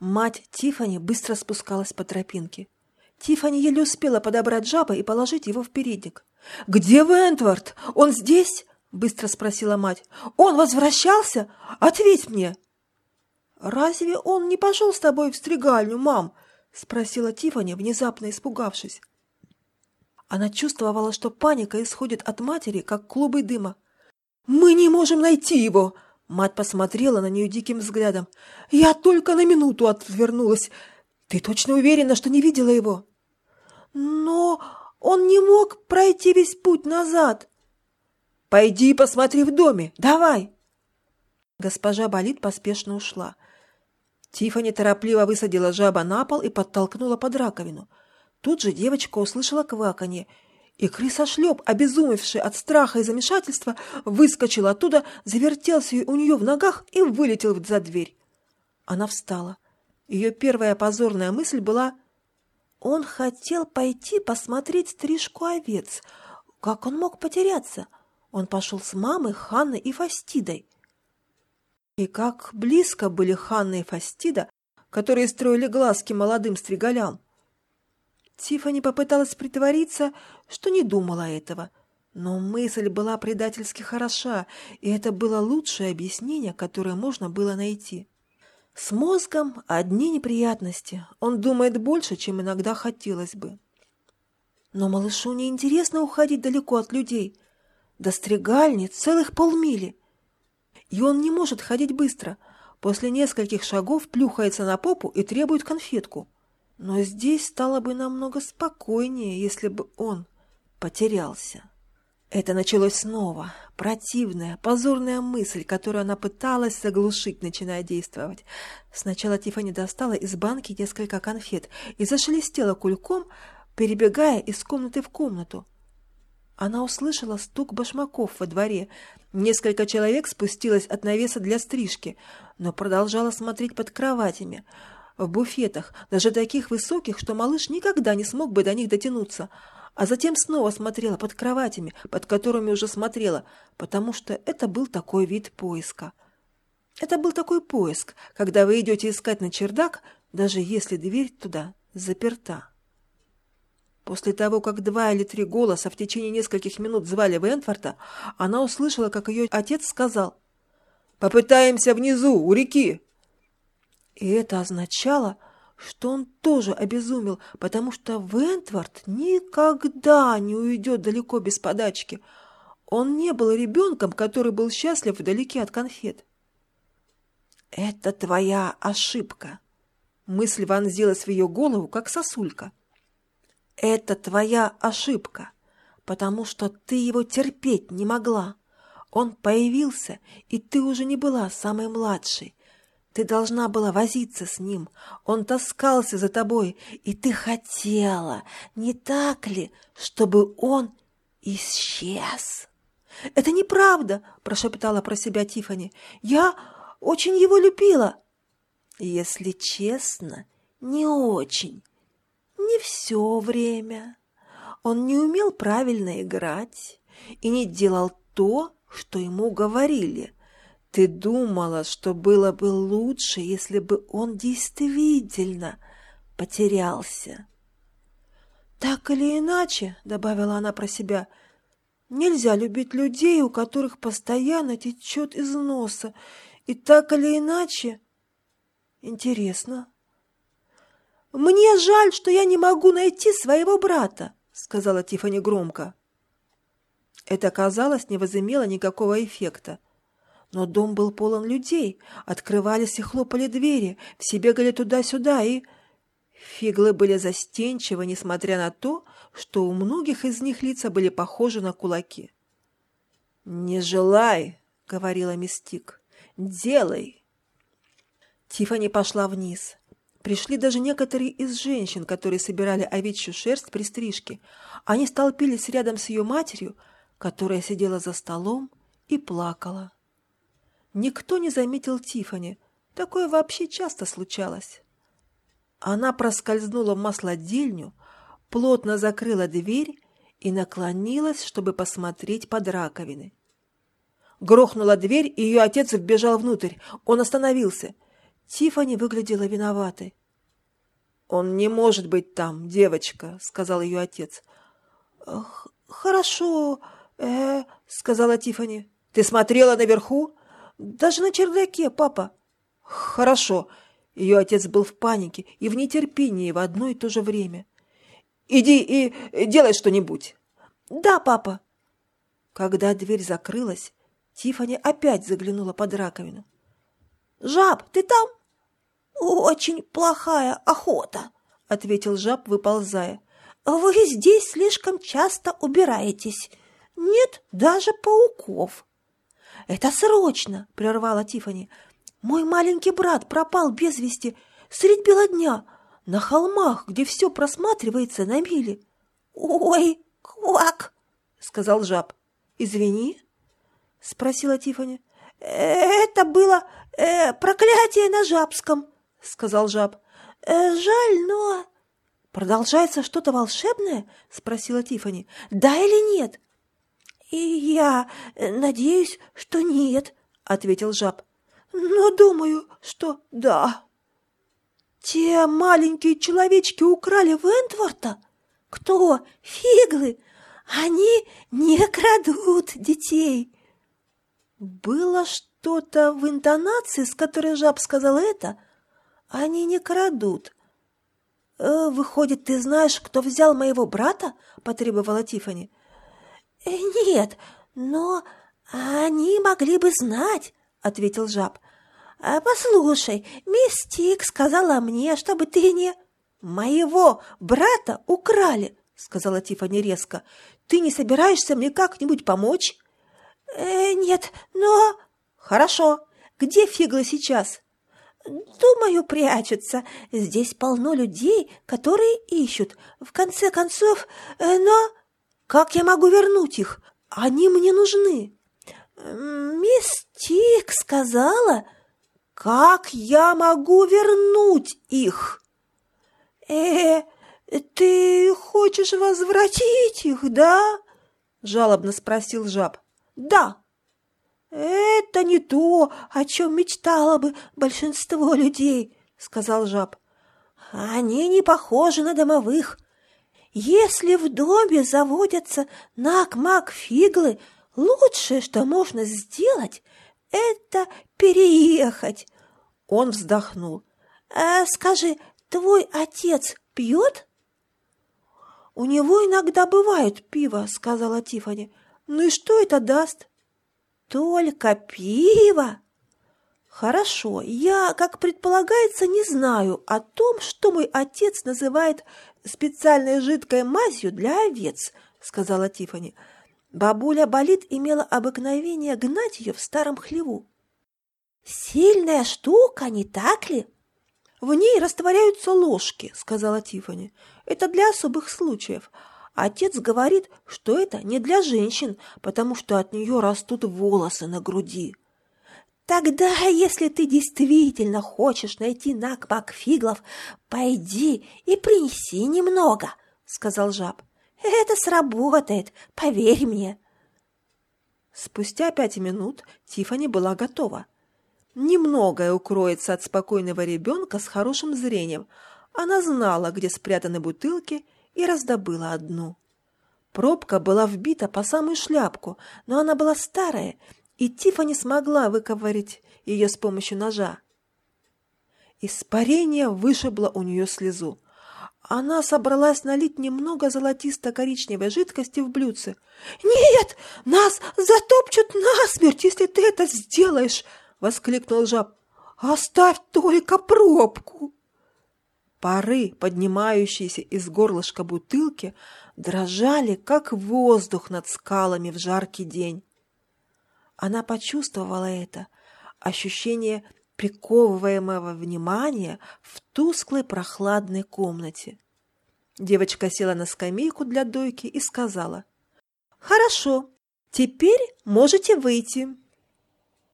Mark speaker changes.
Speaker 1: Мать Тифани быстро спускалась по тропинке. Тифани еле успела подобрать жаба и положить его в передник. «Где Вентвард? Он здесь?» — быстро спросила мать. «Он возвращался? Ответь мне!» «Разве он не пошел с тобой в стригальню, мам?» — спросила Тифани, внезапно испугавшись. Она чувствовала, что паника исходит от матери, как клубы дыма. «Мы не можем найти его!» Мать посмотрела на нее диким взглядом. «Я только на минуту отвернулась. Ты точно уверена, что не видела его?» «Но он не мог пройти весь путь назад». «Пойди посмотри в доме. Давай!» Госпожа Болит поспешно ушла. Тиффани торопливо высадила жаба на пол и подтолкнула под раковину. Тут же девочка услышала кваканье, и крыса-шлеп, обезумевший от страха и замешательства, выскочил оттуда, завертелся у нее в ногах и вылетел за дверь. Она встала. Ее первая позорная мысль была «Он хотел пойти посмотреть стрижку овец. Как он мог потеряться? Он пошел с мамой, Ханной и Фастидой». И как близко были Ханна и Фастида, которые строили глазки молодым стригалям. Тиффани попыталась притвориться, что не думала этого, но мысль была предательски хороша, и это было лучшее объяснение, которое можно было найти. С мозгом одни неприятности. Он думает больше, чем иногда хотелось бы. Но малышу не интересно уходить далеко от людей. До стригальни целых полмили и он не может ходить быстро. После нескольких шагов плюхается на попу и требует конфетку. Но здесь стало бы намного спокойнее, если бы он потерялся. Это началось снова. Противная, позорная мысль, которую она пыталась заглушить, начиная действовать. Сначала Тиффани достала из банки несколько конфет и зашелестела кульком, перебегая из комнаты в комнату. Она услышала стук башмаков во дворе. Несколько человек спустилось от навеса для стрижки, но продолжала смотреть под кроватями, в буфетах, даже таких высоких, что малыш никогда не смог бы до них дотянуться, а затем снова смотрела под кроватями, под которыми уже смотрела, потому что это был такой вид поиска. Это был такой поиск, когда вы идете искать на чердак, даже если дверь туда заперта. После того, как два или три голоса в течение нескольких минут звали Вентфорта, она услышала, как ее отец сказал «Попытаемся внизу, у реки». И это означало, что он тоже обезумел, потому что Вентвард никогда не уйдет далеко без подачки. Он не был ребенком, который был счастлив вдалеке от конфет. «Это твоя ошибка», — мысль вонзилась в ее голову, как сосулька. Это твоя ошибка, потому что ты его терпеть не могла. Он появился, и ты уже не была самой младшей. Ты должна была возиться с ним. Он таскался за тобой, и ты хотела, не так ли, чтобы он исчез? Это неправда, прошептала про себя Тифани. Я очень его любила. Если честно, не очень. Не все время. Он не умел правильно играть и не делал то, что ему говорили. Ты думала, что было бы лучше, если бы он действительно потерялся. «Так или иначе», — добавила она про себя, — «нельзя любить людей, у которых постоянно течет из носа, и так или иначе...» «Интересно, «Мне жаль, что я не могу найти своего брата», — сказала Тифани громко. Это, казалось, не возымело никакого эффекта. Но дом был полон людей, открывались и хлопали двери, все бегали туда-сюда, и... Фиглы были застенчивы, несмотря на то, что у многих из них лица были похожи на кулаки. «Не желай», — говорила Мистик, — «делай». Тифани пошла вниз. Пришли даже некоторые из женщин, которые собирали овечью шерсть при стрижке. Они столпились рядом с ее матерью, которая сидела за столом и плакала. Никто не заметил Тифани. Такое вообще часто случалось. Она проскользнула в маслодельню, плотно закрыла дверь и наклонилась, чтобы посмотреть под раковины. Грохнула дверь, и ее отец вбежал внутрь. Он остановился — Тифани выглядела виноватой. «Он не может быть там, девочка», — сказал ее отец. «Хорошо, э, — сказала Тифани. «Ты смотрела наверху?» «Даже на чердаке, папа». «Хорошо». Ее отец был в панике и в нетерпении в одно и то же время. «Иди и делай что-нибудь». «Да, папа». Когда дверь закрылась, Тифани опять заглянула под раковину. «Жаб, ты там?» «Очень плохая охота», — ответил жаб, выползая. «Вы здесь слишком часто убираетесь. Нет даже пауков». «Это срочно!» — прервала Тифани. «Мой маленький брат пропал без вести средь бела дня на холмах, где все просматривается на миле». «Ой, квак!» — сказал жаб. «Извини?» — спросила Тифани. «Это было э, проклятие на жабском», — сказал жаб. Э, «Жаль, но...» «Продолжается что-то волшебное?» — спросила Тифани. «Да или нет?» «И я надеюсь, что нет», — ответил жаб. «Но думаю, что да». «Те маленькие человечки украли Вентворта?» «Кто? Фиглы? Они не крадут детей». Было что-то в интонации, с которой жаб сказал это. Они не крадут. «Э, «Выходит, ты знаешь, кто взял моего брата?» — потребовала Тифани. «Э, «Нет, но они могли бы знать», — ответил жаб. «А «Послушай, мистик сказала мне, чтобы ты не...» «Моего брата украли», — сказала Тифани резко. «Ты не собираешься мне как-нибудь помочь?» э, «Нет, но...» «Хорошо. Где Фигла сейчас?» «Думаю, прячется. Здесь полно людей, которые ищут. В конце концов, э, но...» Как я могу вернуть их? Они мне нужны. Мисс Тик сказала, как я могу вернуть их? Э, ты хочешь возвратить их, да? Жалобно спросил жаб. Да. Это не то, о чем мечтало бы большинство людей, сказал жаб. Они не похожи на домовых. Если в доме заводятся нак-мак-фиглы, лучшее, что можно сделать, это переехать. Он вздохнул. А, скажи, твой отец пьет? У него иногда бывает пиво, сказала Тифани. Ну и что это даст? Только пиво? Хорошо, я, как предполагается, не знаю о том, что мой отец называет специальной жидкой мазью для овец, сказала Тифани. Бабуля Болит имела обыкновение гнать ее в старом хлеву. Сильная штука, не так ли? В ней растворяются ложки, сказала Тифани. Это для особых случаев. Отец говорит, что это не для женщин, потому что от нее растут волосы на груди. Тогда, если ты действительно хочешь найти Накмак Фиглов, пойди и принеси немного, — сказал жаб. Это сработает, поверь мне. Спустя пять минут Тифани была готова. Немногое укроется от спокойного ребенка с хорошим зрением. Она знала, где спрятаны бутылки, и раздобыла одну. Пробка была вбита по самую шляпку, но она была старая и Тифани смогла выковырить ее с помощью ножа. Испарение вышибло у нее слезу. Она собралась налить немного золотисто-коричневой жидкости в блюдце. «Нет! Нас затопчут насмерть, если ты это сделаешь!» — воскликнул жаб. «Оставь только пробку!» Пары, поднимающиеся из горлышка бутылки, дрожали, как воздух над скалами в жаркий день. Она почувствовала это, ощущение приковываемого внимания в тусклой прохладной комнате. Девочка села на скамейку для дойки и сказала, «Хорошо, теперь можете выйти».